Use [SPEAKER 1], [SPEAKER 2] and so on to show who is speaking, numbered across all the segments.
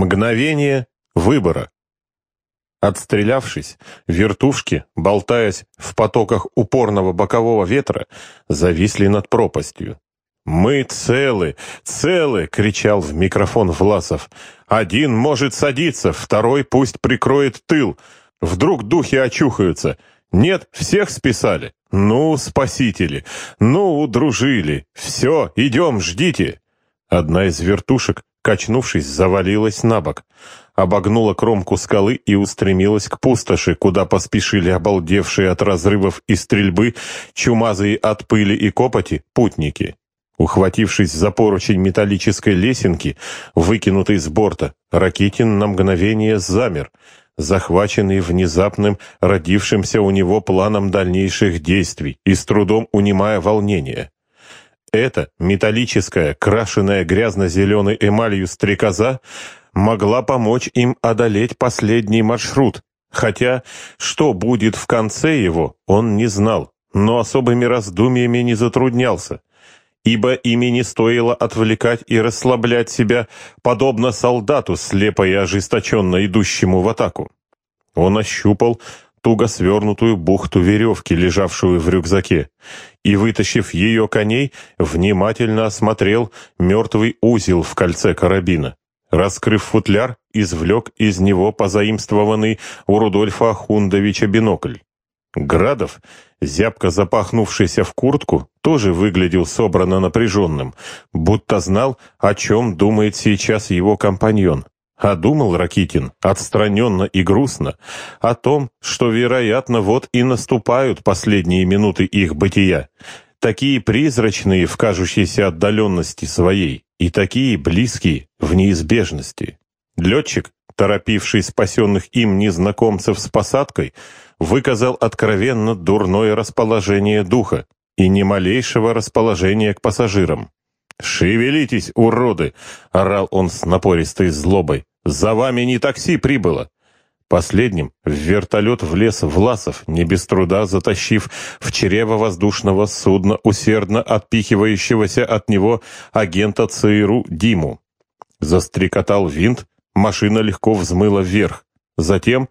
[SPEAKER 1] Мгновение выбора. Отстрелявшись, вертушки, болтаясь в потоках упорного бокового ветра, зависли над пропастью. «Мы целы, целы!» — кричал в микрофон Власов. «Один может садиться, второй пусть прикроет тыл. Вдруг духи очухаются. Нет, всех списали. Ну, спасители, ну, удружили. Все, идем, ждите!» Одна из вертушек, качнувшись, завалилась на бок, обогнула кромку скалы и устремилась к пустоши, куда поспешили обалдевшие от разрывов и стрельбы, чумазые от пыли и копоти, путники. Ухватившись за поручень металлической лесенки, выкинутой с борта, Ракитин на мгновение замер, захваченный внезапным, родившимся у него планом дальнейших действий и с трудом унимая волнение. Эта металлическая, крашенная грязно-зеленой эмалью стрекоза могла помочь им одолеть последний маршрут, хотя что будет в конце его, он не знал, но особыми раздумьями не затруднялся ибо ими не стоило отвлекать и расслаблять себя, подобно солдату, слепо и ожесточенно идущему в атаку. Он ощупал туго свернутую бухту веревки, лежавшую в рюкзаке, и, вытащив ее коней, внимательно осмотрел мертвый узел в кольце карабина. Раскрыв футляр, извлек из него позаимствованный у Рудольфа Ахундовича бинокль. Градов, зябко запахнувшийся в куртку, тоже выглядел собрано напряженным, будто знал, о чем думает сейчас его компаньон. А думал Ракитин, отстраненно и грустно, о том, что, вероятно, вот и наступают последние минуты их бытия, такие призрачные в кажущейся отдаленности своей и такие близкие в неизбежности. Летчик, торопивший спасенных им незнакомцев с посадкой, выказал откровенно дурное расположение духа и ни малейшего расположения к пассажирам. «Шевелитесь, уроды!» — орал он с напористой злобой. «За вами не такси прибыло!» Последним в вертолет влез Власов, не без труда затащив в чрево воздушного судна усердно отпихивающегося от него агента ЦРУ Диму. Застрекотал винт, Машина легко взмыла вверх. Затем,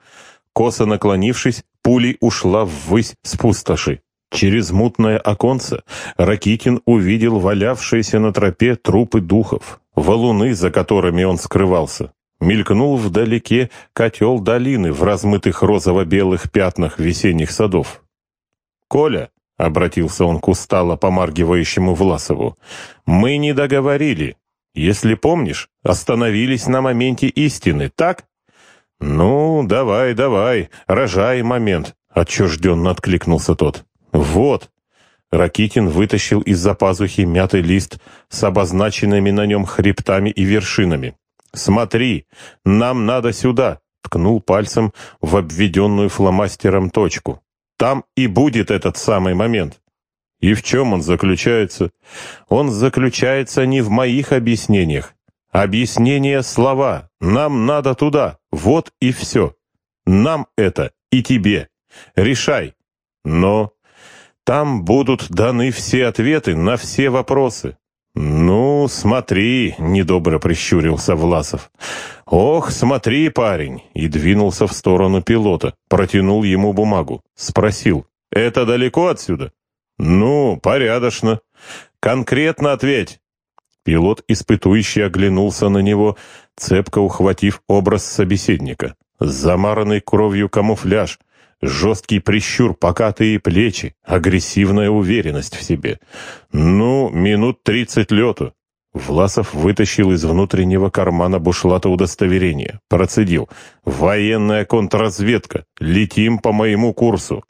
[SPEAKER 1] косо наклонившись, пулей ушла ввысь с пустоши. Через мутное оконце Ракитин увидел валявшиеся на тропе трупы духов, валуны, за которыми он скрывался. Мелькнул вдалеке котел долины в размытых розово-белых пятнах весенних садов. «Коля», — обратился он к устало помаргивающему Власову, — «мы не договорили. Если помнишь, остановились на моменте истины, так? Ну, давай, давай, рожай момент, отчужденно откликнулся тот. Вот. Ракитин вытащил из-за пазухи мятый лист с обозначенными на нем хребтами и вершинами. «Смотри, нам надо сюда!» — ткнул пальцем в обведенную фломастером точку. «Там и будет этот самый момент. И в чем он заключается? Он заключается не в моих объяснениях. Объяснение слова. Нам надо туда. Вот и все. Нам это и тебе. Решай. Но там будут даны все ответы на все вопросы. «Ну, смотри», — недобро прищурился Власов. «Ох, смотри, парень!» И двинулся в сторону пилота, протянул ему бумагу. Спросил, «Это далеко отсюда?» «Ну, порядочно. Конкретно ответь». Пилот, испытующий, оглянулся на него, цепко ухватив образ собеседника. Замаранный кровью камуфляж, жесткий прищур, покатые плечи, агрессивная уверенность в себе. «Ну, минут тридцать лету». Власов вытащил из внутреннего кармана бушлата удостоверение. Процедил. «Военная контрразведка. Летим по моему курсу».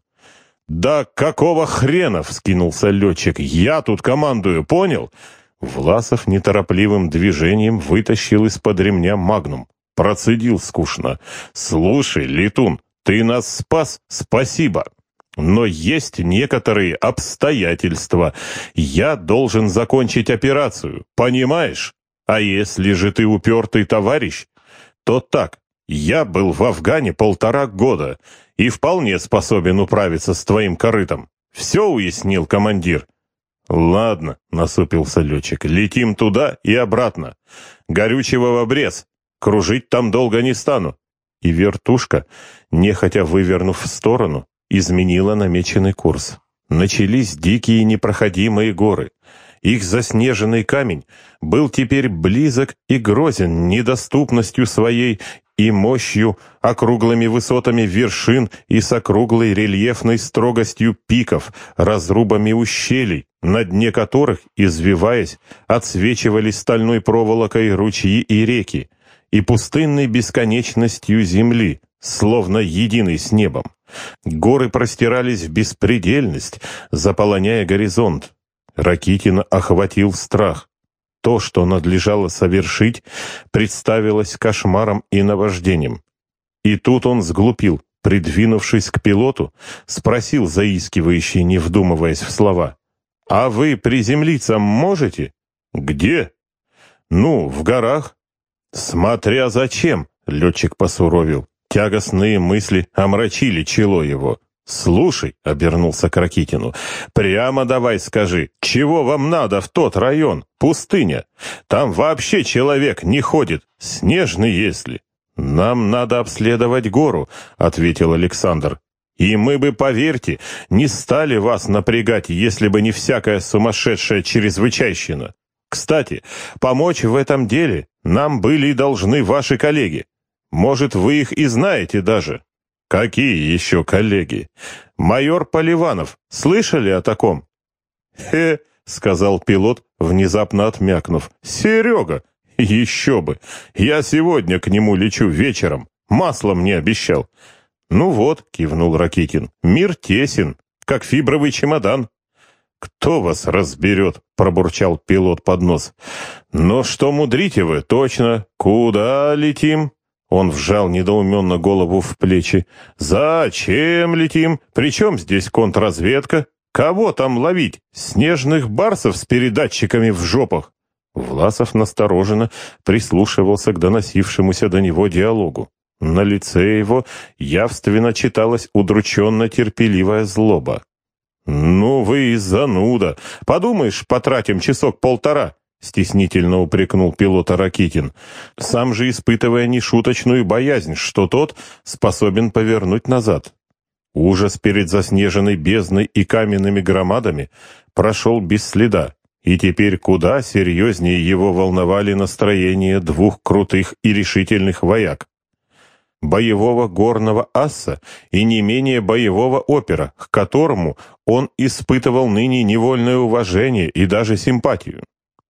[SPEAKER 1] «Да какого хрена?» — вскинулся летчик. «Я тут командую, понял?» Власов неторопливым движением вытащил из-под ремня магнум. Процедил скучно. «Слушай, летун, ты нас спас, спасибо. Но есть некоторые обстоятельства. Я должен закончить операцию, понимаешь? А если же ты упертый товарищ, то так, я был в Афгане полтора года и вполне способен управиться с твоим корытом. Все уяснил командир?» «Ладно», — насупился летчик, — «летим туда и обратно. Горючего в обрез. кружить там долго не стану». И вертушка, нехотя вывернув в сторону, изменила намеченный курс. Начались дикие непроходимые горы. Их заснеженный камень был теперь близок и грозен недоступностью своей и мощью, округлыми высотами вершин и с округлой рельефной строгостью пиков, разрубами ущелий, на дне которых, извиваясь, отсвечивались стальной проволокой ручьи и реки, и пустынной бесконечностью земли, словно единый с небом. Горы простирались в беспредельность, заполоняя горизонт. Ракитина охватил страх. То, что надлежало совершить, представилось кошмаром и наваждением. И тут он сглупил, придвинувшись к пилоту, спросил заискивающий, не вдумываясь в слова. «А вы приземлиться можете?» «Где?» «Ну, в горах». «Смотря зачем», — летчик посуровил. Тягостные мысли омрачили чело его. «Слушай», — обернулся к Ракитину, — «прямо давай скажи, чего вам надо в тот район? Пустыня. Там вообще человек не ходит, снежный если». «Нам надо обследовать гору», — ответил Александр. «И мы бы, поверьте, не стали вас напрягать, если бы не всякая сумасшедшая чрезвычайщина. Кстати, помочь в этом деле нам были и должны ваши коллеги. Может, вы их и знаете даже». «Какие еще коллеги? Майор Поливанов. Слышали о таком?» «Хе», — сказал пилот, внезапно отмякнув. «Серега! Еще бы! Я сегодня к нему лечу вечером. Масло мне обещал». «Ну вот», — кивнул Ракитин, — «мир тесен, как фибровый чемодан». «Кто вас разберет?» — пробурчал пилот под нос. «Но что мудрите вы, точно. Куда летим?» Он вжал недоуменно голову в плечи. «Зачем летим? Причем здесь контрразведка? Кого там ловить? Снежных барсов с передатчиками в жопах?» Власов настороженно прислушивался к доносившемуся до него диалогу. На лице его явственно читалась удрученно-терпеливая злоба. «Ну вы и зануда! Подумаешь, потратим часок-полтора. — стеснительно упрекнул пилота Ракитин, сам же испытывая нешуточную боязнь, что тот способен повернуть назад. Ужас перед заснеженной бездной и каменными громадами прошел без следа, и теперь куда серьезнее его волновали настроения двух крутых и решительных вояк. Боевого горного аса и не менее боевого опера, к которому он испытывал ныне невольное уважение и даже симпатию.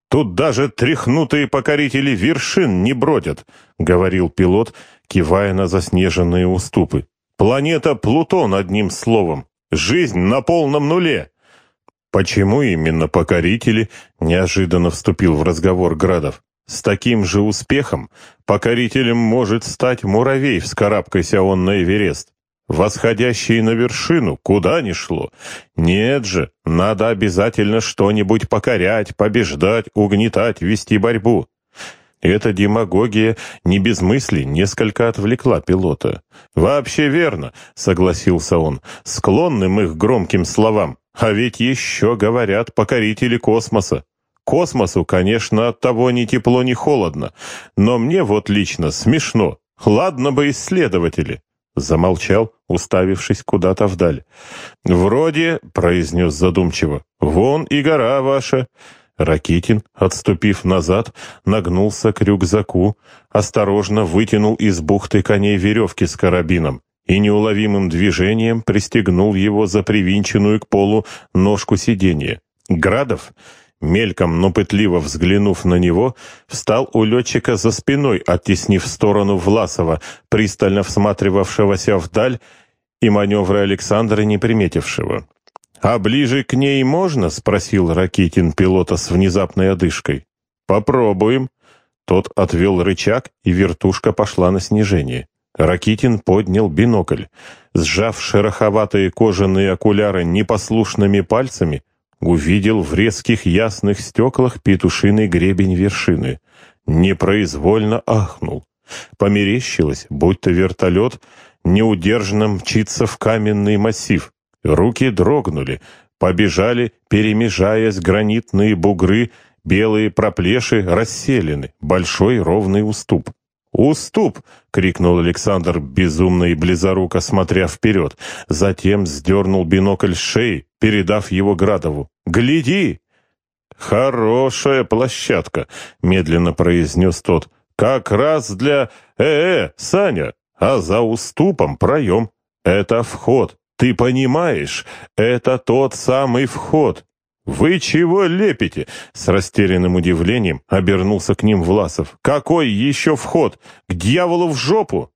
[SPEAKER 1] Тут даже тряхнутые покорители вершин не бродят, говорил пилот, кивая на заснеженные уступы. Планета Плутон, одним словом. Жизнь на полном нуле. Почему именно покорители? Неожиданно вступил в разговор Градов. С таким же успехом покорителем может стать муравей, вскарабкайся он на Эверест восходящие на вершину, куда ни шло. Нет же, надо обязательно что-нибудь покорять, побеждать, угнетать, вести борьбу. Эта демагогия не без мысли несколько отвлекла пилота. «Вообще верно», — согласился он, — «склонным их громким словам. А ведь еще говорят покорители космоса. Космосу, конечно, от того ни тепло, ни холодно, но мне вот лично смешно. Ладно бы исследователи». Замолчал, уставившись куда-то вдаль. «Вроде», — произнес задумчиво, — «вон и гора ваша». Ракитин, отступив назад, нагнулся к рюкзаку, осторожно вытянул из бухты коней веревки с карабином и неуловимым движением пристегнул его за привинченную к полу ножку сиденья. Градов мельком, но пытливо взглянув на него, встал у летчика за спиной, оттеснив сторону Власова, пристально всматривавшегося вдаль и маневры Александра не приметившего. «А ближе к ней можно?» — спросил Ракитин пилота с внезапной одышкой. «Попробуем». Тот отвел рычаг, и вертушка пошла на снижение. Ракитин поднял бинокль. Сжав шероховатые кожаные окуляры непослушными пальцами, увидел в резких ясных стеклах петушиный гребень вершины. Непроизвольно ахнул. Померещилось, будто вертолет неудержно мчится в каменный массив. Руки дрогнули, побежали, перемежаясь гранитные бугры, белые проплеши расселены, большой ровный уступ. «Уступ!» — крикнул Александр, безумно и близоруко смотря вперед. Затем сдернул бинокль с шеи, передав его Градову. «Гляди!» «Хорошая площадка», — медленно произнес тот. «Как раз для... Э-э, Саня, а за уступом проем. Это вход. Ты понимаешь? Это тот самый вход. «Вы чего лепите?» — с растерянным удивлением обернулся к ним Власов. «Какой еще вход? К дьяволу в жопу!»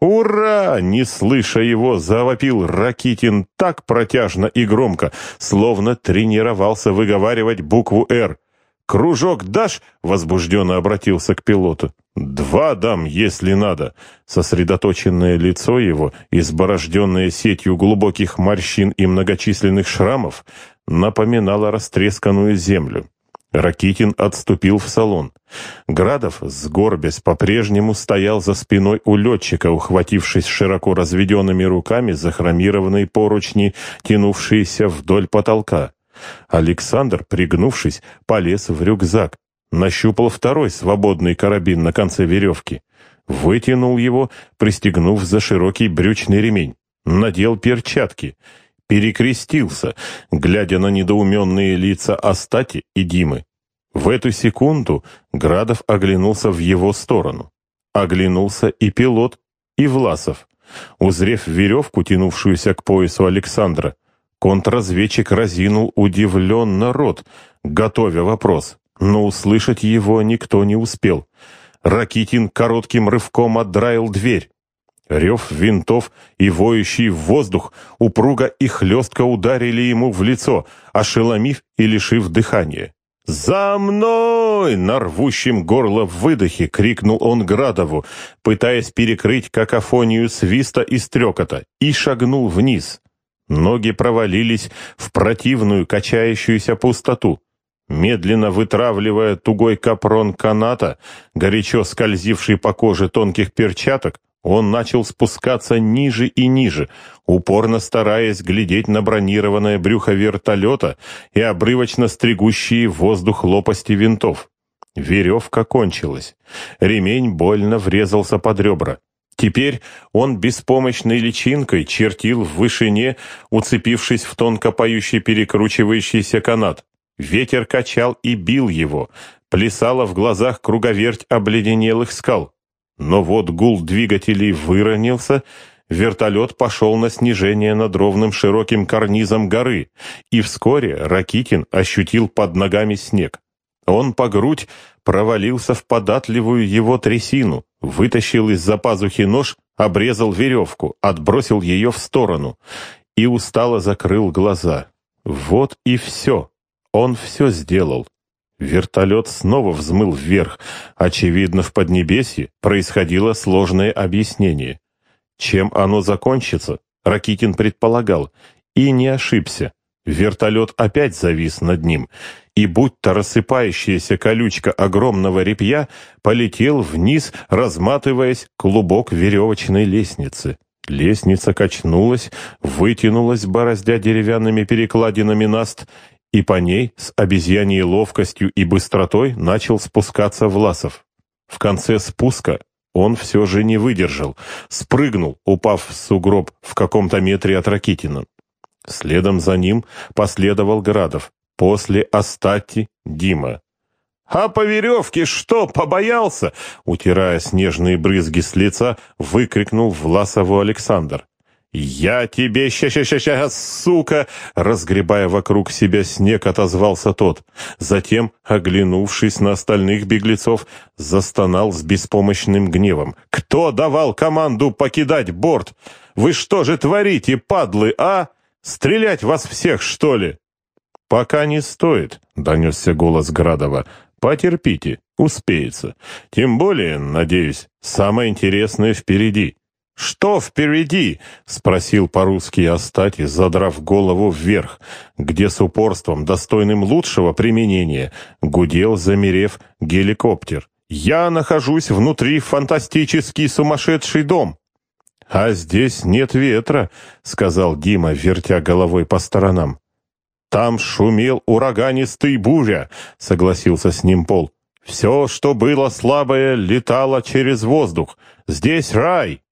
[SPEAKER 1] «Ура!» — не слыша его, завопил Ракитин так протяжно и громко, словно тренировался выговаривать букву «Р». «Кружок дашь?» — возбужденно обратился к пилоту. «Два дам, если надо». Сосредоточенное лицо его, изборожденное сетью глубоких морщин и многочисленных шрамов, напоминало растресканную землю. Ракитин отступил в салон. Градов, сгорбясь, по-прежнему стоял за спиной у летчика, ухватившись широко разведенными руками за хромированные поручни, тянувшиеся вдоль потолка. Александр, пригнувшись, полез в рюкзак, нащупал второй свободный карабин на конце веревки, вытянул его, пристегнув за широкий брючный ремень, надел перчатки — перекрестился, глядя на недоуменные лица Астати и Димы. В эту секунду Градов оглянулся в его сторону. Оглянулся и пилот, и Власов. Узрев веревку, тянувшуюся к поясу Александра, контрразведчик разинул удивленно рот, готовя вопрос, но услышать его никто не успел. Ракитин коротким рывком отдраил дверь. Рев винтов и воющий в воздух упруго и хлестко ударили ему в лицо, ошеломив и лишив дыхания. «За мной!» — на рвущем горло в выдохе крикнул он Градову, пытаясь перекрыть какофонию свиста и стрекота, и шагнул вниз. Ноги провалились в противную качающуюся пустоту. Медленно вытравливая тугой капрон каната, горячо скользивший по коже тонких перчаток, он начал спускаться ниже и ниже, упорно стараясь глядеть на бронированное брюхо вертолета и обрывочно стригущие воздух лопасти винтов. Веревка кончилась. Ремень больно врезался под ребра. Теперь он беспомощной личинкой чертил в вышине, уцепившись в тонко поющий перекручивающийся канат. Ветер качал и бил его, плясала в глазах круговерть обледенелых скал. Но вот гул двигателей выронился, вертолет пошел на снижение над ровным широким карнизом горы, и вскоре Ракитин ощутил под ногами снег. Он по грудь провалился в податливую его трясину, вытащил из-за пазухи нож, обрезал веревку, отбросил ее в сторону и устало закрыл глаза. Вот и все. Он все сделал. Вертолет снова взмыл вверх. Очевидно, в Поднебесье происходило сложное объяснение. Чем оно закончится, Ракитин предполагал, и не ошибся. Вертолет опять завис над ним, и будто рассыпающаяся колючка огромного репья полетел вниз, разматываясь клубок веревочной лестницы. Лестница качнулась, вытянулась, бороздя деревянными перекладинами наст, и по ней с обезьяньей ловкостью и быстротой начал спускаться Власов. В конце спуска он все же не выдержал, спрыгнул, упав в сугроб в каком-то метре от Ракитина. Следом за ним последовал Градов, после Остати Дима. «А по веревке что, побоялся?» Утирая снежные брызги с лица, выкрикнул Власову Александр. «Я тебе ща-ща-ща-ща, сука!» Разгребая вокруг себя снег, отозвался тот. Затем, оглянувшись на остальных беглецов, застонал с беспомощным гневом. «Кто давал команду покидать борт? Вы что же творите, падлы, а? Стрелять вас всех, что ли?» «Пока не стоит», — донесся голос Градова. «Потерпите, успеется. Тем более, надеюсь, самое интересное впереди». «Что впереди?» — спросил по-русски Астати, задрав голову вверх, где с упорством, достойным лучшего применения, гудел, замерев, геликоптер. «Я нахожусь внутри фантастический сумасшедший дом». «А здесь нет ветра», — сказал Дима, вертя головой по сторонам. «Там шумел ураганистый буря», — согласился с ним Пол. Все, что было слабое, летало через воздух. Здесь рай!»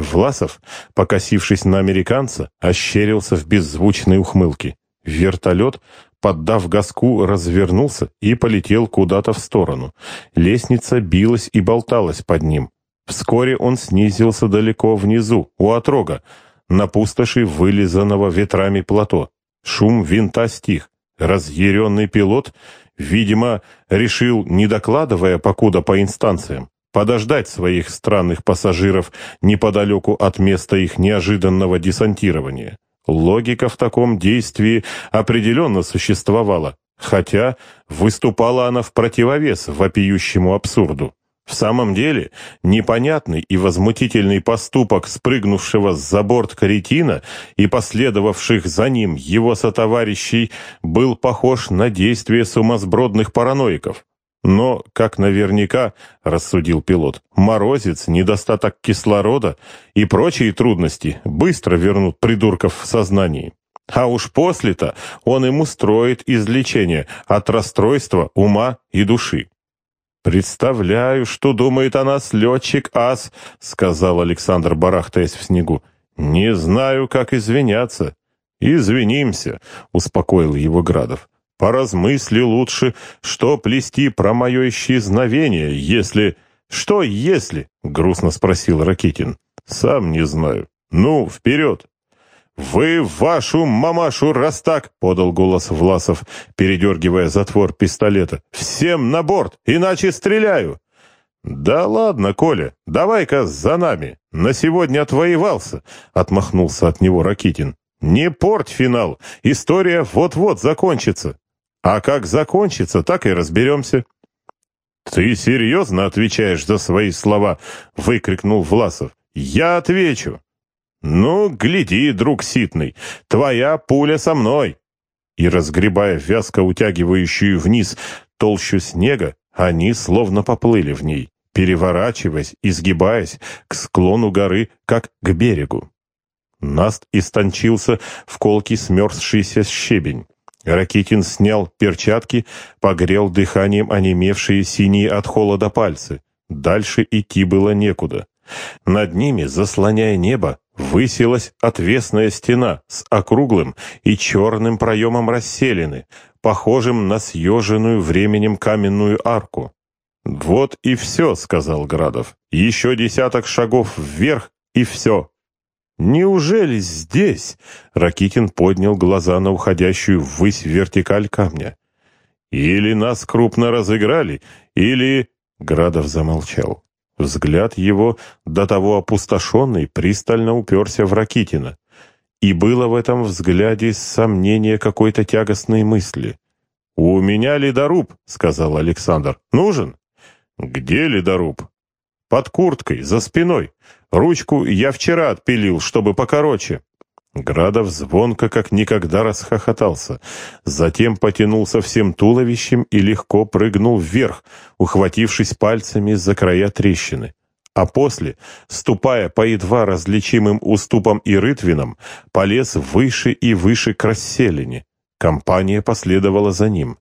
[SPEAKER 1] Власов, покосившись на американца, ощерился в беззвучной ухмылке. Вертолет, поддав газку, развернулся и полетел куда-то в сторону. Лестница билась и болталась под ним. Вскоре он снизился далеко внизу, у отрога, на пустоши вылизанного ветрами плато. Шум винта стих. Разъяренный пилот, видимо, решил, не докладывая покуда по инстанциям, подождать своих странных пассажиров неподалеку от места их неожиданного десантирования. Логика в таком действии определенно существовала, хотя выступала она в противовес вопиющему абсурду. В самом деле, непонятный и возмутительный поступок спрыгнувшего за борт каретина и последовавших за ним его сотоварищей был похож на действие сумасбродных параноиков. Но, как наверняка, рассудил пилот, морозец, недостаток кислорода и прочие трудности быстро вернут придурков в сознание. А уж после-то он им устроит излечение от расстройства ума и души. «Представляю, что думает о нас летчик Ас», — сказал Александр, барахтаясь в снегу. «Не знаю, как извиняться». «Извинимся», — успокоил его Градов. Поразмысли лучше, что плести про мое исчезновение, если... Что если? Грустно спросил Ракитин. Сам не знаю. Ну, вперед. «Вы вашу мамашу, раз так!» — подал голос Власов, передергивая затвор пистолета. «Всем на борт, иначе стреляю!» «Да ладно, Коля, давай-ка за нами. На сегодня отвоевался», — отмахнулся от него Ракитин. «Не порть финал. История вот-вот закончится». А как закончится, так и разберемся». «Ты серьезно отвечаешь за свои слова?» — выкрикнул Власов. «Я отвечу». «Ну, гляди, друг Ситный, твоя пуля со мной». И, разгребая вязко утягивающую вниз толщу снега, они словно поплыли в ней, переворачиваясь, изгибаясь к склону горы, как к берегу. Наст истончился в колкий смерзшийся щебень. Ракитин снял перчатки, погрел дыханием онемевшие синие от холода пальцы. Дальше идти было некуда. Над ними, заслоняя небо, высилась отвесная стена с округлым и черным проемом расселены, похожим на съеженную временем каменную арку. «Вот и все», — сказал Градов. «Еще десяток шагов вверх, и все». «Неужели здесь?» — Ракитин поднял глаза на уходящую ввысь вертикаль камня. «Или нас крупно разыграли, или...» — Градов замолчал. Взгляд его, до того опустошенный, пристально уперся в Ракитина. И было в этом взгляде сомнение какой-то тягостной мысли. «У меня ледоруб», — сказал Александр. «Нужен?» «Где ледоруб?» «Под курткой, за спиной. Ручку я вчера отпилил, чтобы покороче». Градов звонко как никогда расхохотался. Затем потянулся всем туловищем и легко прыгнул вверх, ухватившись пальцами за края трещины. А после, ступая по едва различимым уступам и рытвинам, полез выше и выше к расселине. Компания последовала за ним.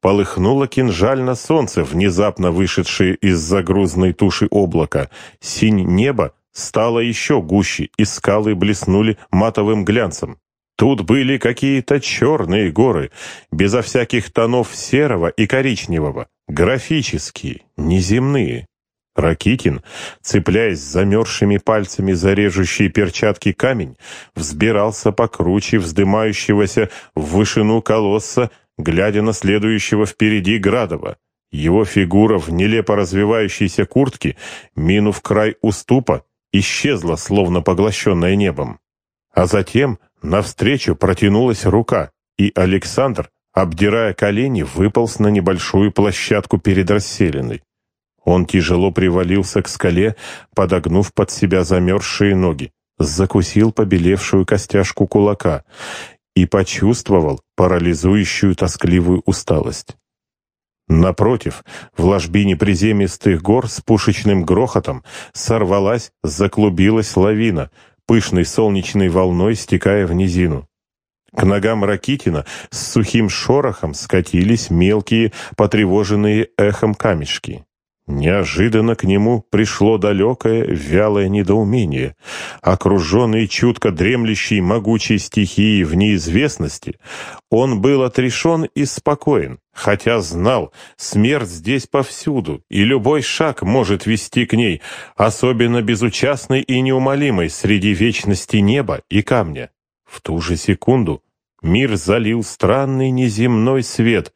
[SPEAKER 1] Полыхнуло кинжально солнце, внезапно вышедшее из-за грузной туши облака. Синь неба стало еще гуще, и скалы блеснули матовым глянцем. Тут были какие-то черные горы, безо всяких тонов серого и коричневого, графические, неземные. Ракитин, цепляясь замерзшими пальцами за режущие перчатки камень, взбирался покруче вздымающегося в вышину колосса, глядя на следующего впереди Градова. Его фигура в нелепо развивающейся куртке, минув край уступа, исчезла, словно поглощенная небом. А затем навстречу протянулась рука, и Александр, обдирая колени, выполз на небольшую площадку перед расселенной. Он тяжело привалился к скале, подогнув под себя замерзшие ноги, закусил побелевшую костяшку кулака и почувствовал парализующую тоскливую усталость. Напротив, в ложбине приземистых гор с пушечным грохотом сорвалась, заклубилась лавина, пышной солнечной волной стекая в низину. К ногам Ракитина с сухим шорохом скатились мелкие, потревоженные эхом камешки. Неожиданно к нему пришло далекое, вялое недоумение. Окруженный чутко дремлющей могучей стихией в неизвестности, он был отрешен и спокоен, хотя знал, смерть здесь повсюду, и любой шаг может вести к ней, особенно безучастный и неумолимый среди вечности неба и камня. В ту же секунду мир залил странный неземной свет,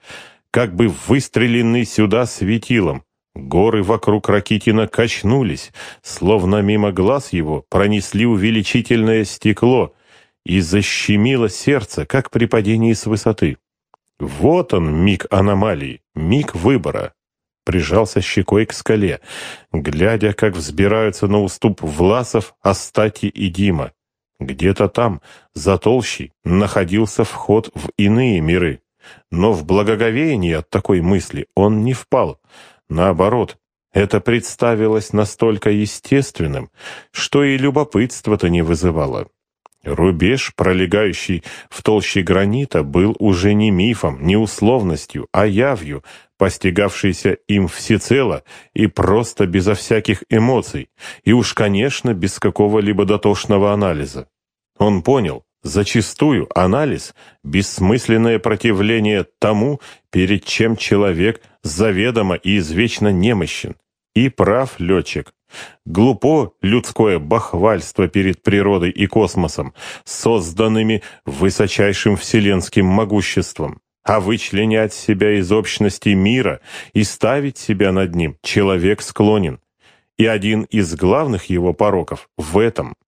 [SPEAKER 1] как бы выстреленный сюда светилом, Горы вокруг Ракитина качнулись, словно мимо глаз его пронесли увеличительное стекло и защемило сердце, как при падении с высоты. Вот он, миг аномалии, миг выбора. Прижался щекой к скале, глядя, как взбираются на уступ Власов, Астати и Дима. Где-то там, за толщей, находился вход в иные миры. Но в благоговение от такой мысли он не впал — Наоборот, это представилось настолько естественным, что и любопытство-то не вызывало. Рубеж, пролегающий в толще гранита, был уже не мифом, не условностью, а явью, постигавшейся им всецело и просто безо всяких эмоций, и уж, конечно, без какого-либо дотошного анализа. Он понял, Зачастую анализ – бессмысленное противление тому, перед чем человек заведомо и извечно немощен. И прав летчик. Глупо людское бахвальство перед природой и космосом, созданными высочайшим вселенским могуществом. А вычленять себя из общности мира и ставить себя над ним человек склонен. И один из главных его пороков в этом –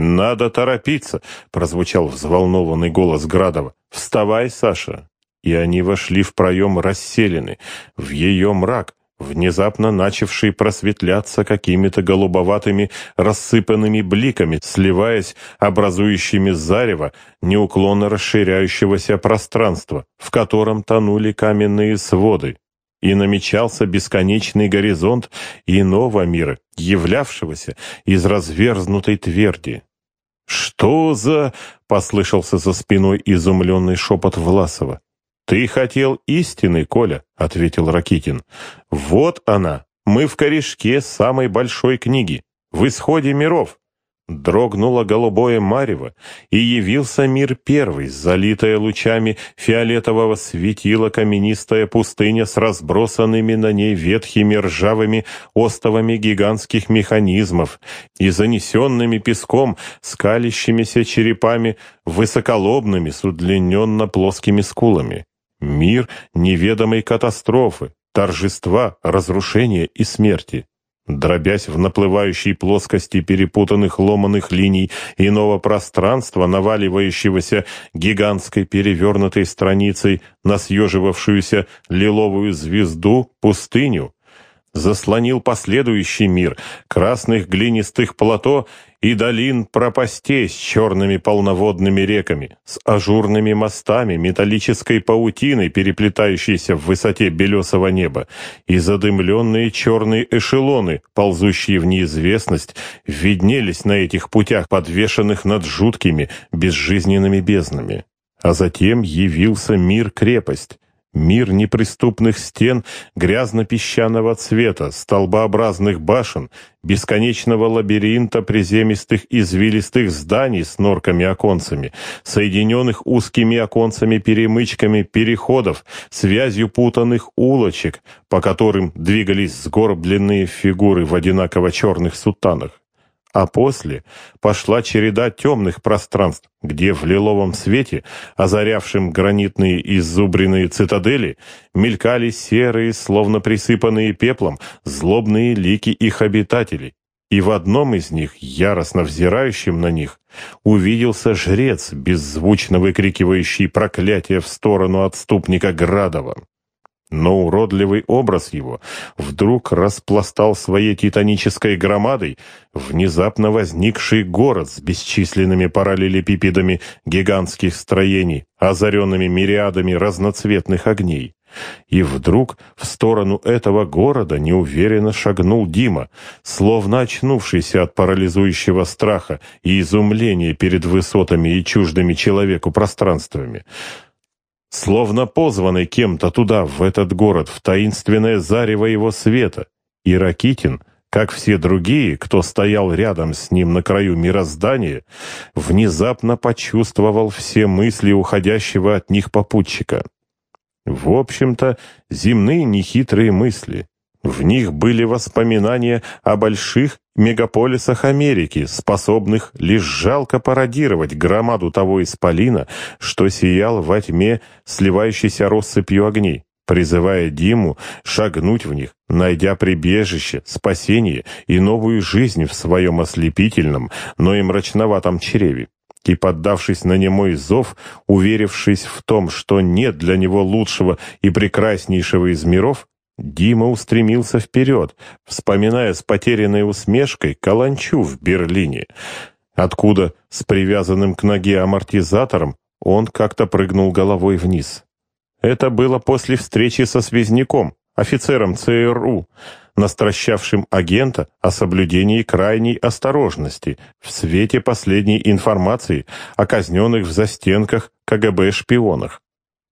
[SPEAKER 1] «Надо торопиться!» — прозвучал взволнованный голос Градова. «Вставай, Саша!» И они вошли в проем расселены, в ее мрак, внезапно начавший просветляться какими-то голубоватыми рассыпанными бликами, сливаясь, образующими зарево неуклонно расширяющегося пространства, в котором тонули каменные своды. И намечался бесконечный горизонт иного мира, являвшегося из разверзнутой тверди. «Что за...» — послышался за спиной изумленный шепот Власова. «Ты хотел истины, Коля», — ответил Ракитин. «Вот она, мы в корешке самой большой книги, в исходе миров. Дрогнуло голубое марево, и явился мир первый, залитая лучами фиолетового светила каменистая пустыня с разбросанными на ней ветхими ржавыми остовами гигантских механизмов и занесенными песком скалящимися черепами высоколобными с удлиненно плоскими скулами. Мир неведомой катастрофы, торжества, разрушения и смерти дробясь в наплывающей плоскости перепутанных ломаных линий иного пространства, наваливающегося гигантской перевернутой страницей на съеживавшуюся лиловую звезду, пустыню, заслонил последующий мир красных глинистых плато и долин пропастей с черными полноводными реками, с ажурными мостами, металлической паутиной, переплетающейся в высоте белесого неба, и задымленные черные эшелоны, ползущие в неизвестность, виднелись на этих путях, подвешенных над жуткими, безжизненными безднами. А затем явился мир-крепость, Мир неприступных стен, грязно-песчаного цвета, столбообразных башен, бесконечного лабиринта приземистых извилистых зданий с норками-оконцами, соединенных узкими оконцами-перемычками переходов, связью путанных улочек, по которым двигались сгорбленные фигуры в одинаково черных сутанах. А после пошла череда темных пространств, где в лиловом свете, озарявшем гранитные изубренные цитадели, мелькали серые, словно присыпанные пеплом, злобные лики их обитателей. И в одном из них, яростно взирающем на них, увиделся жрец, беззвучно выкрикивающий проклятие в сторону отступника Градова но уродливый образ его вдруг распластал своей титанической громадой внезапно возникший город с бесчисленными параллелепипедами гигантских строений, озаренными мириадами разноцветных огней. И вдруг в сторону этого города неуверенно шагнул Дима, словно очнувшийся от парализующего страха и изумления перед высотами и чуждыми человеку пространствами. Словно позванный кем-то туда, в этот город, в таинственное зарево его света. И Ракитин, как все другие, кто стоял рядом с ним на краю мироздания, внезапно почувствовал все мысли уходящего от них попутчика. В общем-то, земные нехитрые мысли. В них были воспоминания о больших мегаполисах Америки, способных лишь жалко пародировать громаду того исполина, что сиял во тьме, сливающейся россыпью огней, призывая Диму шагнуть в них, найдя прибежище, спасение и новую жизнь в своем ослепительном, но и мрачноватом чреве. И, поддавшись на немой зов, уверившись в том, что нет для него лучшего и прекраснейшего из миров, Дима устремился вперед, вспоминая с потерянной усмешкой каланчу в Берлине, откуда с привязанным к ноге амортизатором он как-то прыгнул головой вниз. Это было после встречи со связняком, офицером ЦРУ, настращавшим агента о соблюдении крайней осторожности в свете последней информации о казненных в застенках КГБ-шпионах.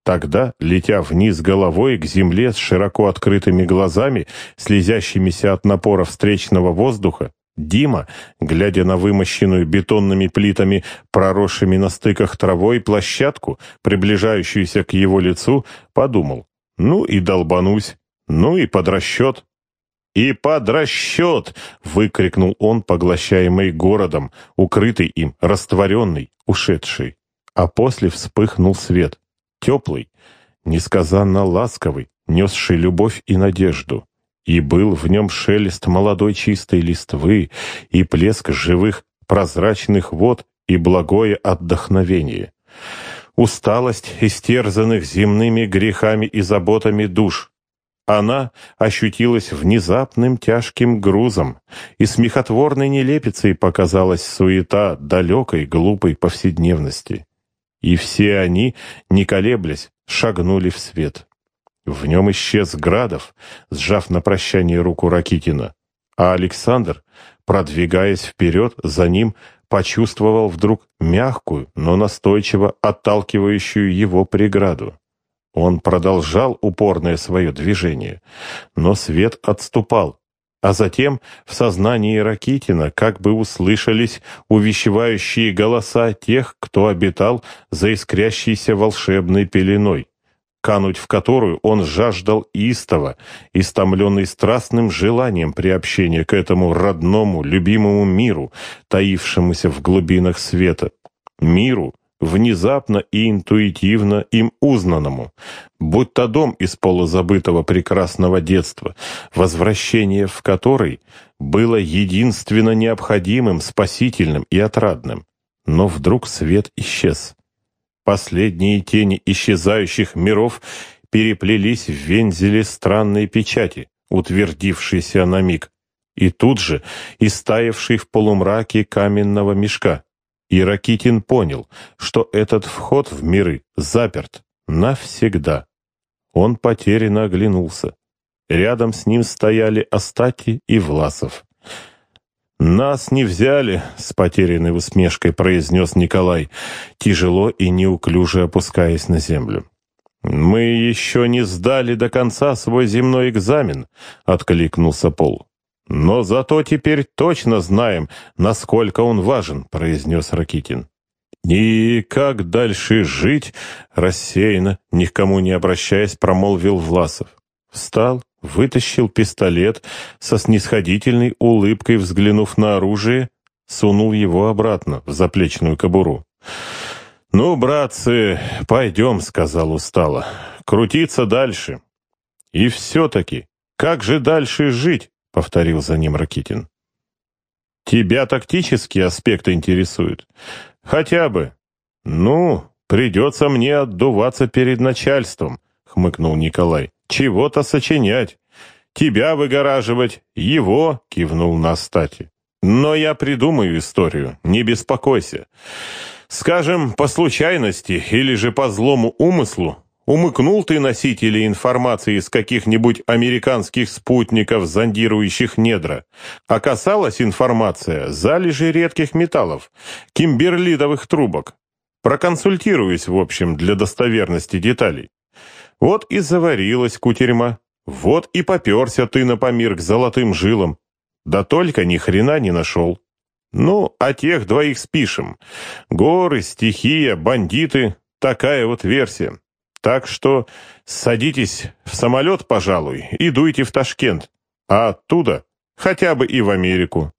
[SPEAKER 1] Тогда, летя вниз головой к земле с широко открытыми глазами, слезящимися от напора встречного воздуха, Дима, глядя на вымощенную бетонными плитами, проросшими на стыках травой площадку, приближающуюся к его лицу, подумал, ну и долбанусь, ну и под расчет. «И под расчет!» — выкрикнул он, поглощаемый городом, укрытый им, растворенный, ушедший. А после вспыхнул свет, теплый, несказанно ласковый, несший любовь и надежду. И был в нем шелест молодой чистой листвы, и плеск живых прозрачных вод, и благое отдохновение. Усталость истерзанных земными грехами и заботами душ, она ощутилась внезапным тяжким грузом, и смехотворной нелепицей показалась суета далекой глупой повседневности. И все они, не колеблясь, шагнули в свет. В нем исчез Градов, сжав на прощание руку Ракитина, а Александр, продвигаясь вперед, за ним почувствовал вдруг мягкую, но настойчиво отталкивающую его преграду. Он продолжал упорное свое движение, но свет отступал, а затем в сознании Ракитина как бы услышались увещевающие голоса тех, кто обитал за искрящейся волшебной пеленой, кануть в которую он жаждал истово, истомленный страстным желанием приобщения к этому родному, любимому миру, таившемуся в глубинах света, миру, внезапно и интуитивно им узнанному, будь то дом из полузабытого прекрасного детства, возвращение в который было единственно необходимым, спасительным и отрадным. Но вдруг свет исчез. Последние тени исчезающих миров переплелись в вензеле странной печати, утвердившейся на миг, и тут же истаявший в полумраке каменного мешка. И Ракитин понял, что этот вход в миры заперт навсегда. Он потерянно оглянулся. Рядом с ним стояли Остати и Власов. «Нас не взяли», — с потерянной усмешкой произнес Николай, тяжело и неуклюже опускаясь на землю. «Мы еще не сдали до конца свой земной экзамен», — откликнулся Пол. «Но зато теперь точно знаем, насколько он важен», — произнес Ракитин. «И как дальше жить?» — рассеянно, ни к кому не обращаясь, промолвил Власов. Встал, вытащил пистолет, со снисходительной улыбкой взглянув на оружие, сунул его обратно в заплечную кобуру. «Ну, братцы, пойдем», — сказал устало, — «крутиться дальше». «И все-таки, как же дальше жить?» — повторил за ним Ракитин. «Тебя тактические аспекты интересуют?» «Хотя бы». «Ну, придется мне отдуваться перед начальством», — хмыкнул Николай. «Чего-то сочинять. Тебя выгораживать, его», — кивнул на стати. «Но я придумаю историю, не беспокойся. Скажем, по случайности или же по злому умыслу Умыкнул ты носители информации из каких-нибудь американских спутников, зондирующих недра. А касалась информация залежи редких металлов, кимберлитовых трубок. Проконсультируюсь, в общем, для достоверности деталей. Вот и заварилась кутерьма. Вот и поперся ты на помир к золотым жилам. Да только ни хрена не нашел. Ну, о тех двоих спишем. Горы, стихия, бандиты. Такая вот версия. Так что садитесь в самолет, пожалуй, и дуйте в Ташкент, а оттуда хотя бы и в Америку.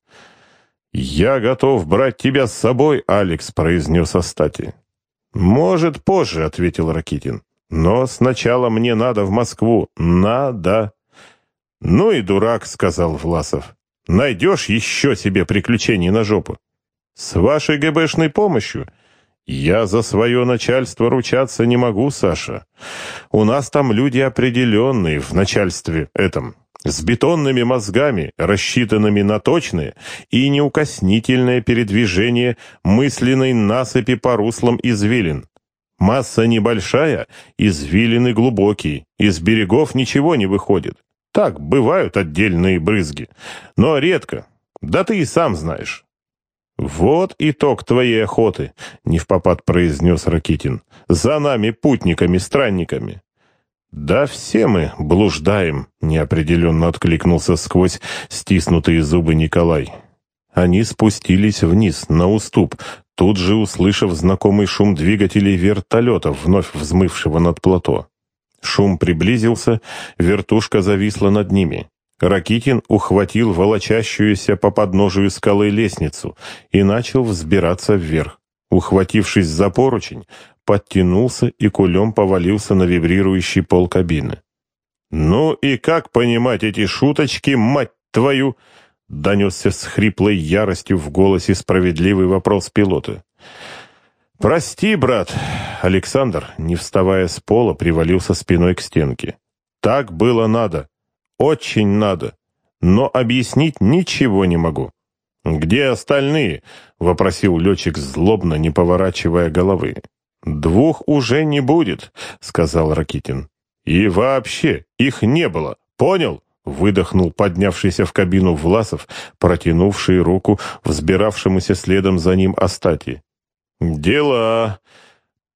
[SPEAKER 1] «Я готов брать тебя с собой, Алекс», — произнес Астати. «Может, позже», — ответил Ракитин. «Но сначала мне надо в Москву. Надо». «Ну и дурак», — сказал Власов. «Найдешь еще себе приключений на жопу». «С вашей ГБшной помощью?» «Я за свое начальство ручаться не могу, Саша. У нас там люди определенные в начальстве этом, с бетонными мозгами, рассчитанными на точное и неукоснительное передвижение мысленной насыпи по руслам извилин. Масса небольшая, извилины глубокие, из берегов ничего не выходит. Так, бывают отдельные брызги, но редко. Да ты и сам знаешь». «Вот итог твоей охоты», — не в попад произнес Ракитин. «За нами, путниками, странниками». «Да все мы блуждаем», — неопределенно откликнулся сквозь стиснутые зубы Николай. Они спустились вниз, на уступ, тут же услышав знакомый шум двигателей вертолета, вновь взмывшего над плато. Шум приблизился, вертушка зависла над ними. Ракитин ухватил волочащуюся по подножию скалы лестницу и начал взбираться вверх. Ухватившись за поручень, подтянулся и кулем повалился на вибрирующий пол кабины. «Ну и как понимать эти шуточки, мать твою?» донесся с хриплой яростью в голосе справедливый вопрос пилота. «Прости, брат!» Александр, не вставая с пола, привалился спиной к стенке. «Так было надо. Очень надо, но объяснить ничего не могу. «Где остальные?» — вопросил летчик злобно, не поворачивая головы. «Двух уже не будет», — сказал Ракитин. «И вообще, их не было, понял?» — выдохнул поднявшийся в кабину Власов, протянувший руку взбиравшемуся следом за ним Астати. «Дела!»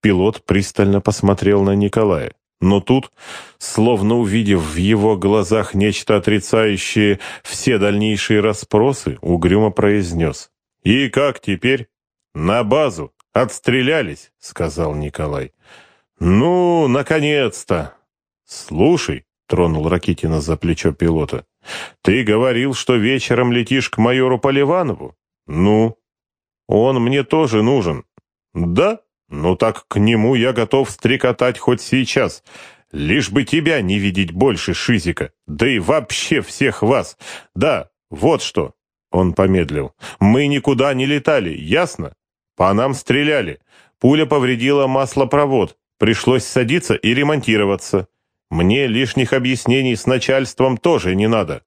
[SPEAKER 1] Пилот пристально посмотрел на Николая. Но тут, словно увидев в его глазах нечто отрицающее все дальнейшие расспросы, угрюмо произнес. «И как теперь?» «На базу. Отстрелялись», — сказал Николай. «Ну, наконец-то!» «Слушай», — тронул Ракитина за плечо пилота, «ты говорил, что вечером летишь к майору Поливанову?» «Ну?» «Он мне тоже нужен». «Да?» «Ну так к нему я готов стрекотать хоть сейчас, лишь бы тебя не видеть больше, Шизика, да и вообще всех вас. Да, вот что!» Он помедлил. «Мы никуда не летали, ясно? По нам стреляли. Пуля повредила маслопровод. Пришлось садиться и ремонтироваться. Мне лишних объяснений с начальством тоже не надо.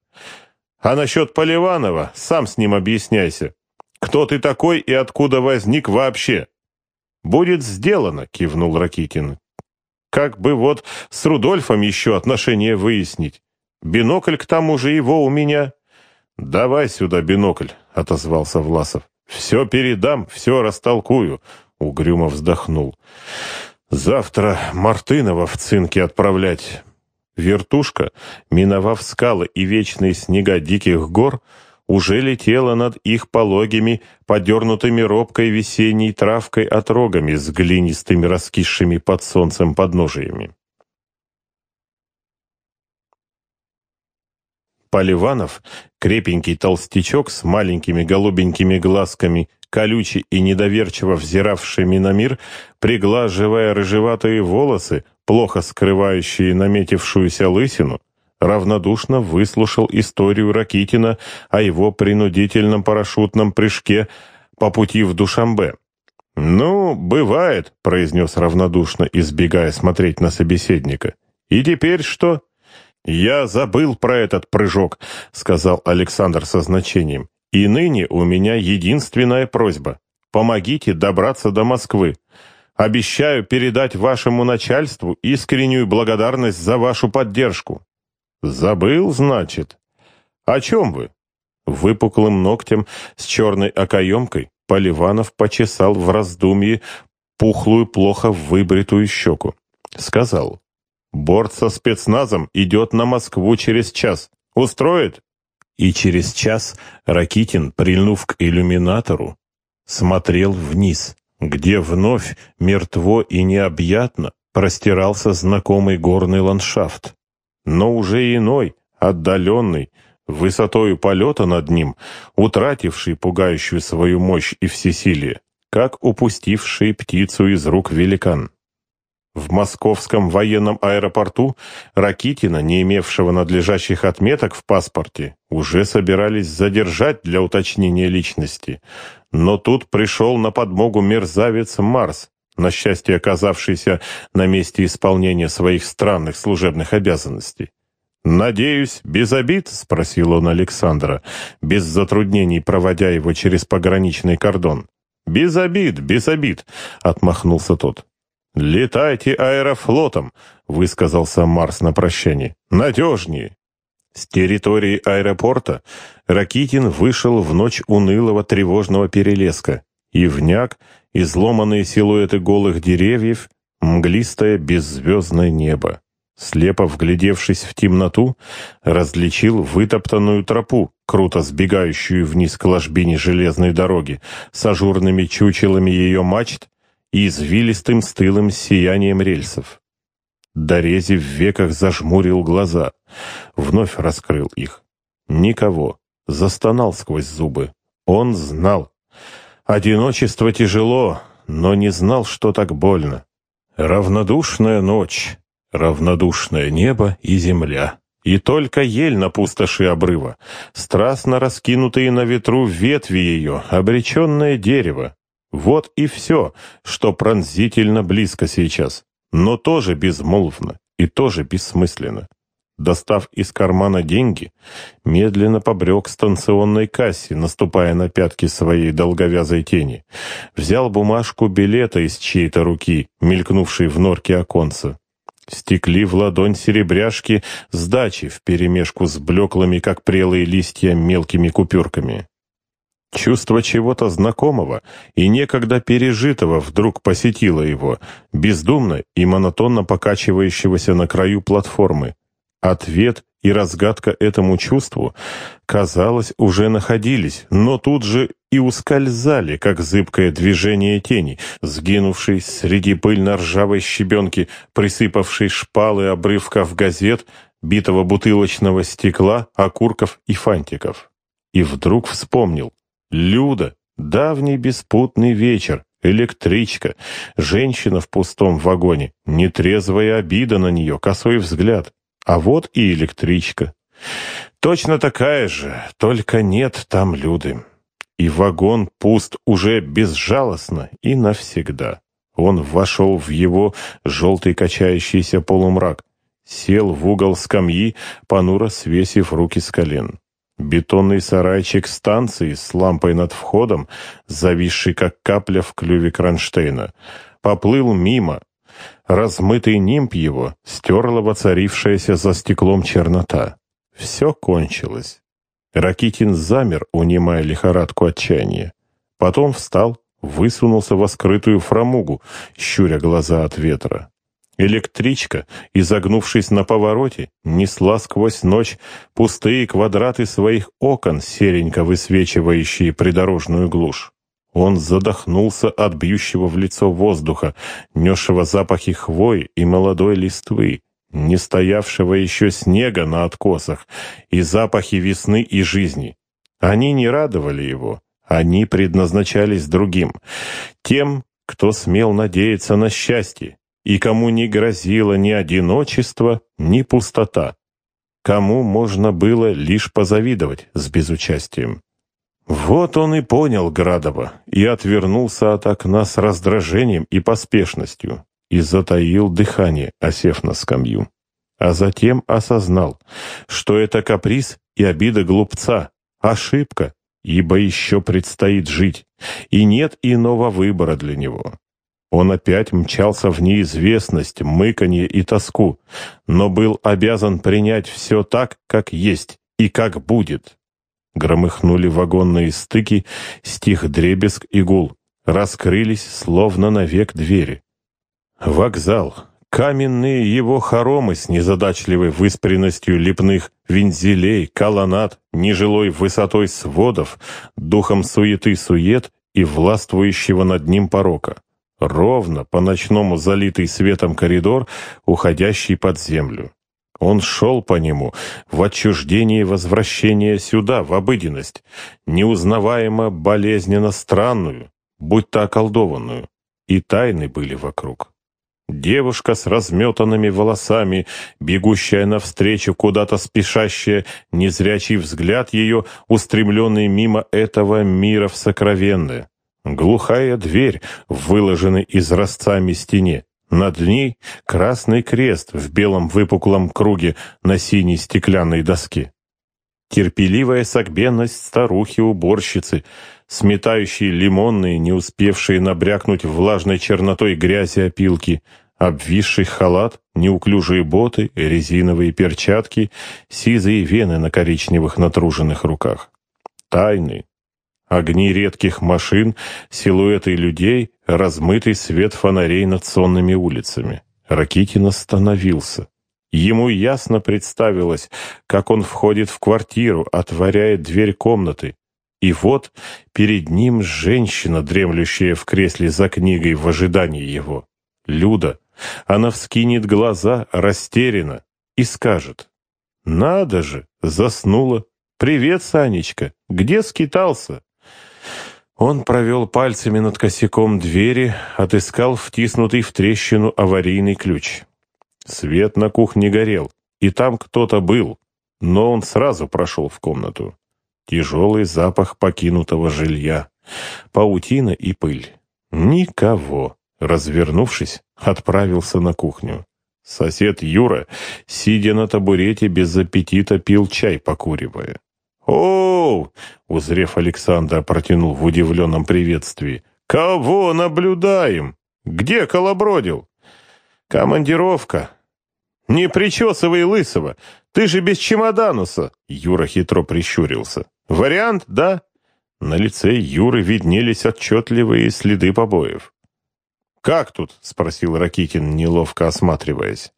[SPEAKER 1] А насчет Поливанова, сам с ним объясняйся. Кто ты такой и откуда возник вообще?» «Будет сделано», — кивнул Ракитин. «Как бы вот с Рудольфом еще отношения выяснить. Бинокль к тому же его у меня». «Давай сюда бинокль», — отозвался Власов. «Все передам, все растолкую», — угрюмо вздохнул. «Завтра Мартынова в цинке отправлять». Вертушка, миновав скалы и вечные снега диких гор, — уже летела над их пологими, подернутыми робкой весенней травкой отрогами с глинистыми раскисшими под солнцем подножиями. Поливанов, крепенький толстячок с маленькими голубенькими глазками, колючий и недоверчиво взиравшими на мир, приглаживая рыжеватые волосы, плохо скрывающие наметившуюся лысину, равнодушно выслушал историю Ракитина о его принудительном парашютном прыжке по пути в Душамбе. «Ну, бывает», — произнес равнодушно, избегая смотреть на собеседника. «И теперь что?» «Я забыл про этот прыжок», — сказал Александр со значением. «И ныне у меня единственная просьба. Помогите добраться до Москвы. Обещаю передать вашему начальству искреннюю благодарность за вашу поддержку». «Забыл, значит?» «О чем вы?» Выпуклым ногтем с черной окоемкой Поливанов почесал в раздумье пухлую, плохо выбритую щеку. Сказал, «Борт со спецназом идет на Москву через час. Устроит?» И через час Ракитин, прильнув к иллюминатору, смотрел вниз, где вновь мертво и необъятно простирался знакомый горный ландшафт, но уже иной, отдаленный, высотою полета над ним, утративший пугающую свою мощь и всесилие, как упустивший птицу из рук великан. В московском военном аэропорту Ракитина, не имевшего надлежащих отметок в паспорте, уже собирались задержать для уточнения личности. Но тут пришел на подмогу мерзавец Марс, на счастье оказавшийся на месте исполнения своих странных служебных обязанностей. «Надеюсь, без обид?» — спросил он Александра, без затруднений проводя его через пограничный кордон. «Без обид, без обид!» — отмахнулся тот. «Летайте аэрофлотом», — высказался Марс на прощание. «Надежнее». С территории аэропорта Ракитин вышел в ночь унылого тревожного перелеска. Вняк, изломанные силуэты голых деревьев, мглистое беззвездное небо. Слепо вглядевшись в темноту, различил вытоптанную тропу, круто сбегающую вниз к ложбине железной дороги, с ажурными чучелами ее мачт и извилистым стылым сиянием рельсов. Дорези в веках зажмурил глаза, вновь раскрыл их. Никого, застонал сквозь зубы. Он знал. Одиночество тяжело, но не знал, что так больно. Равнодушная ночь, равнодушное небо и земля. И только ель на пустоши обрыва, страстно раскинутые на ветру ветви ее, обреченное дерево. Вот и все, что пронзительно близко сейчас, но тоже безмолвно и тоже бессмысленно. Достав из кармана деньги, медленно побрел к станционной кассе, наступая на пятки своей долговязой тени. Взял бумажку билета из чьей-то руки, мелькнувшей в норке оконца. Стекли в ладонь серебряшки сдачи вперемешку с блеклыми, как прелые листья, мелкими купюрками. Чувство чего-то знакомого и некогда пережитого вдруг посетило его, бездумно и монотонно покачивающегося на краю платформы. Ответ и разгадка этому чувству, казалось, уже находились, но тут же и ускользали, как зыбкое движение тени, сгинувшей среди пыльно-ржавой щебенки, присыпавшей шпалы обрывков газет, битого бутылочного стекла, окурков и фантиков. И вдруг вспомнил. Люда, давний беспутный вечер, электричка, женщина в пустом вагоне, нетрезвая обида на нее, косой взгляд. А вот и электричка. Точно такая же, только нет там Люды. И вагон пуст уже безжалостно и навсегда. Он вошел в его желтый качающийся полумрак, сел в угол скамьи, понуро свесив руки с колен. Бетонный сарайчик станции с лампой над входом, зависший как капля в клюве кронштейна, поплыл мимо, Размытый нимб его стерла воцарившаяся за стеклом чернота. Все кончилось. Ракитин замер, унимая лихорадку отчаяния. Потом встал, высунулся в скрытую фрамугу, щуря глаза от ветра. Электричка, изогнувшись на повороте, несла сквозь ночь пустые квадраты своих окон, серенько высвечивающие придорожную глушь. Он задохнулся от бьющего в лицо воздуха, несшего запахи хвои и молодой листвы, не стоявшего еще снега на откосах, и запахи весны и жизни. Они не радовали его, они предназначались другим, тем, кто смел надеяться на счастье, и кому не грозило ни одиночество, ни пустота, кому можно было лишь позавидовать с безучастием. Вот он и понял Градова, и отвернулся от окна с раздражением и поспешностью, и затаил дыхание, осев на скамью. А затем осознал, что это каприз и обида глупца, ошибка, ибо еще предстоит жить, и нет иного выбора для него. Он опять мчался в неизвестность, мыканье и тоску, но был обязан принять все так, как есть и как будет. Громыхнули вагонные стыки, стих дребезг и гул. Раскрылись, словно навек двери. Вокзал. Каменные его хоромы с незадачливой выспренностью лепных вензелей, колоннад, нежилой высотой сводов, духом суеты-сует и властвующего над ним порока. Ровно, по-ночному залитый светом коридор, уходящий под землю. Он шел по нему в отчуждении возвращения сюда, в обыденность, неузнаваемо болезненно странную, будто околдованную, и тайны были вокруг. Девушка с разметанными волосами, бегущая навстречу, куда-то спешащая, незрячий взгляд ее, устремленный мимо этого мира в сокровенное. Глухая дверь, выложенная изразцами стене. Над ней красный крест в белом выпуклом круге на синей стеклянной доске. Терпеливая согбенность старухи-уборщицы, сметающие лимонные, не успевшие набрякнуть влажной чернотой грязи опилки, обвисший халат, неуклюжие боты, резиновые перчатки, сизые вены на коричневых натруженных руках. Тайны, огни редких машин, силуэты людей, размытый свет фонарей над сонными улицами. Ракитин остановился. Ему ясно представилось, как он входит в квартиру, отворяет дверь комнаты. И вот перед ним женщина, дремлющая в кресле за книгой в ожидании его. Люда. Она вскинет глаза, растеряна, и скажет. «Надо же, заснула. Привет, Санечка. Где скитался?» Он провел пальцами над косяком двери, отыскал втиснутый в трещину аварийный ключ. Свет на кухне горел, и там кто-то был, но он сразу прошел в комнату. Тяжелый запах покинутого жилья, паутина и пыль. Никого. Развернувшись, отправился на кухню. Сосед Юра, сидя на табурете, без аппетита пил чай, покуривая. «О!» — узрев Александра, протянул в удивленном приветствии. «Кого наблюдаем? Где колобродил?» «Командировка. «Не причесывай лысого! Ты же без чемодануса!» Юра хитро прищурился. «Вариант, да?» На лице Юры виднелись отчетливые следы побоев. «Как тут?» — спросил Ракитин, неловко осматриваясь.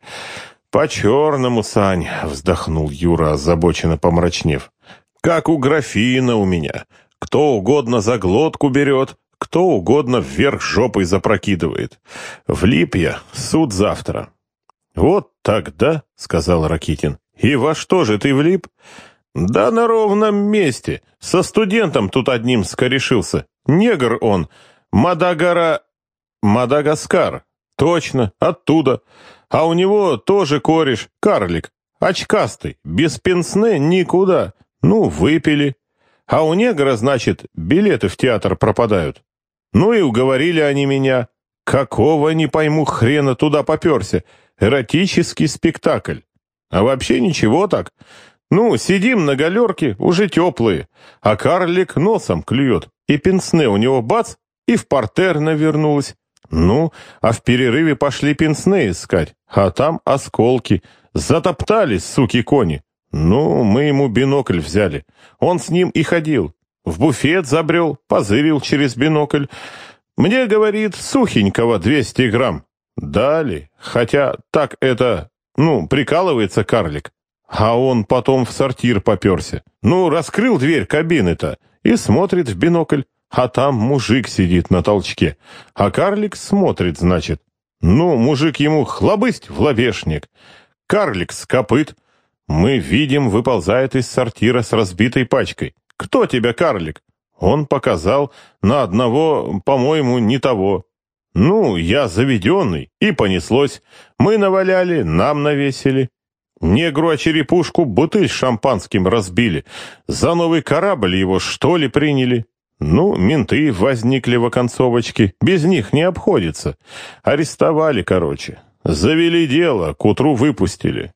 [SPEAKER 1] «По-черному, Сань!» — вздохнул Юра, озабоченно помрачнев. «Как у графина у меня. Кто угодно за глотку берет, кто угодно вверх жопой запрокидывает. Влип я, суд завтра». «Вот тогда», — сказал Ракитин. «И во что же ты влип?» «Да на ровном месте. Со студентом тут одним скорешился. Негр он. Мадагара... Мадагаскар. Точно, оттуда. А у него тоже кореш, карлик. Очкастый, без пенсне никуда. Ну, выпили. А у негра, значит, билеты в театр пропадают. Ну и уговорили они меня. Какого, не пойму, хрена туда поперся. Эротический спектакль. А вообще ничего так. Ну, сидим на галерке, уже теплые, а карлик носом клюет, и пенсне у него бац, и в портер навернулась. Ну, а в перерыве пошли пенсне искать, а там осколки. Затоптались, суки кони. Ну, мы ему бинокль взяли. Он с ним и ходил. В буфет забрел, позырил через бинокль. Мне, говорит, сухенького 200 грамм. Дали, хотя так это, ну, прикалывается карлик. А он потом в сортир поперся. Ну, раскрыл дверь кабины-то и смотрит в бинокль. А там мужик сидит на толчке. А карлик смотрит, значит. Ну, мужик ему хлобысть в лобешник. Карлик скопыт. Мы видим, выползает из сортира с разбитой пачкой. Кто тебя, карлик? Он показал на одного, по-моему, не того. Ну, я заведенный, и понеслось. Мы наваляли, нам навесили. Негру о черепушку бутыль шампанским разбили. За новый корабль его, что ли, приняли? Ну, менты возникли в оконцовочке. Без них не обходится. Арестовали, короче. Завели дело, к утру выпустили.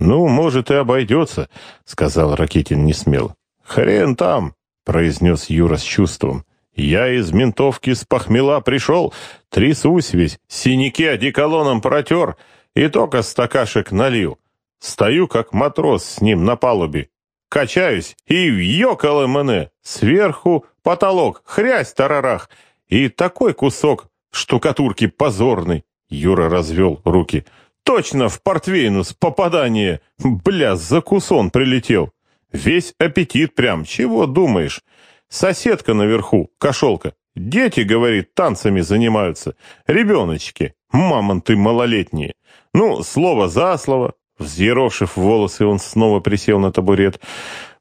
[SPEAKER 1] «Ну, может, и обойдется», — сказал Ракитин несмело. «Хрен там», — произнес Юра с чувством. Я из ментовки с похмела пришел, трясусь весь, синяки одеколоном протер и только стакашек налил. Стою, как матрос с ним на палубе. Качаюсь и ёкало мне. Сверху потолок, хрясь-тарарах. И такой кусок штукатурки позорный. Юра развел руки. Точно в портвейнус попадание. Бля, за кусон прилетел. Весь аппетит прям, чего думаешь? Соседка наверху, кошелка. Дети, говорит, танцами занимаются. Ребеночки, мамонты малолетние. Ну, слово за слово. Взъерошив волосы, он снова присел на табурет.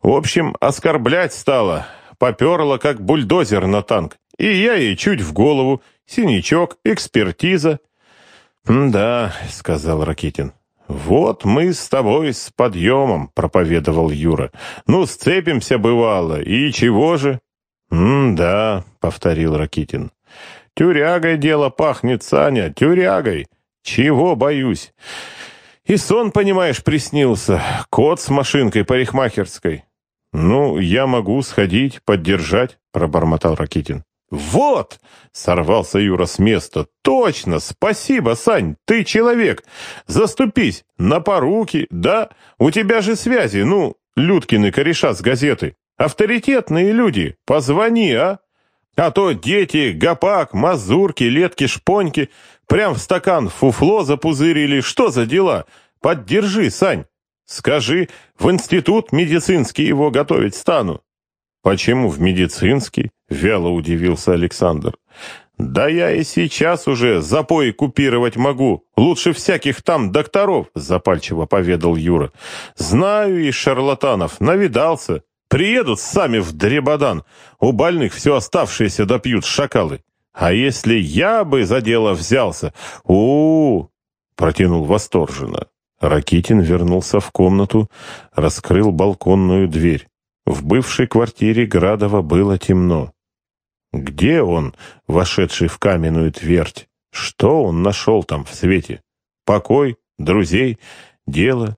[SPEAKER 1] В общем, оскорблять стало. Поперла, как бульдозер на танк. И я ей чуть в голову. Синячок, экспертиза. «Да», — сказал Ракитин. «Вот мы с тобой с подъемом», — проповедовал Юра. «Ну, сцепимся, бывало, и чего же?» «М-да», — повторил Ракитин. «Тюрягой дело пахнет, Саня, тюрягой. Чего боюсь? И сон, понимаешь, приснился. Кот с машинкой парикмахерской». «Ну, я могу сходить, поддержать», — пробормотал Ракитин. «Вот!» — сорвался Юра с места. «Точно! Спасибо, Сань! Ты человек! Заступись! На поруки, да? У тебя же связи, ну, Людкины кореша с газеты. Авторитетные люди! Позвони, а! А то дети, гопак, мазурки, летки, шпоньки прям в стакан фуфло запузырили. Что за дела? Поддержи, Сань! Скажи, в институт медицинский его готовить стану». «Почему в медицинский?» — вяло удивился Александр. «Да я и сейчас уже запои купировать могу. Лучше всяких там докторов», — запальчиво поведал Юра. «Знаю и шарлатанов, навидался. Приедут сами в Дребодан. У больных все оставшееся допьют шакалы. А если я бы за дело взялся? у, -у, -у протянул восторженно. Ракитин вернулся в комнату, раскрыл балконную дверь. В бывшей квартире Градова было темно. Где он, вошедший в каменную твердь? Что он нашел там в свете? Покой, друзей, дело,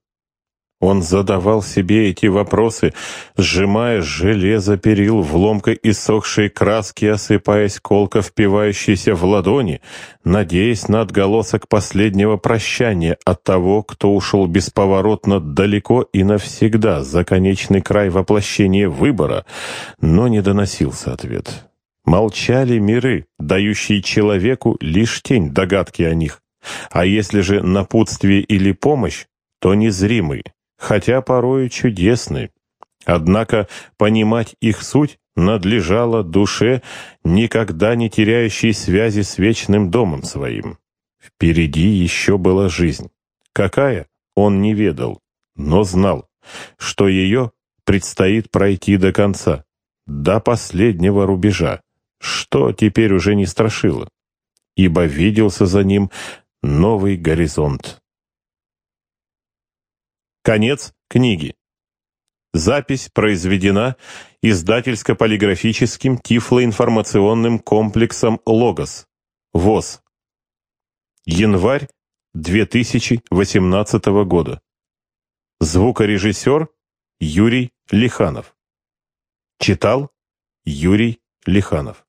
[SPEAKER 1] он задавал себе эти вопросы, сжимая железо перил в ломкой иссохшей краски, осыпаясь колко впивающейся в ладони, надеясь на отголосок последнего прощания от того, кто ушел бесповоротно далеко и навсегда за конечный край воплощения выбора, но не доносился ответ. Молчали миры, дающие человеку лишь тень догадки о них. А если же напутствие или помощь, то незримый, хотя порою чудесны. Однако понимать их суть надлежало душе, никогда не теряющей связи с вечным домом своим. Впереди еще была жизнь. Какая, он не ведал, но знал, что ее предстоит пройти до конца, до последнего рубежа, что теперь уже не страшило, ибо виделся за ним новый горизонт. Конец книги. Запись произведена издательско-полиграфическим тифлоинформационным комплексом «Логос». ВОЗ. Январь 2018 года. Звукорежиссер Юрий Лиханов. Читал Юрий Лиханов.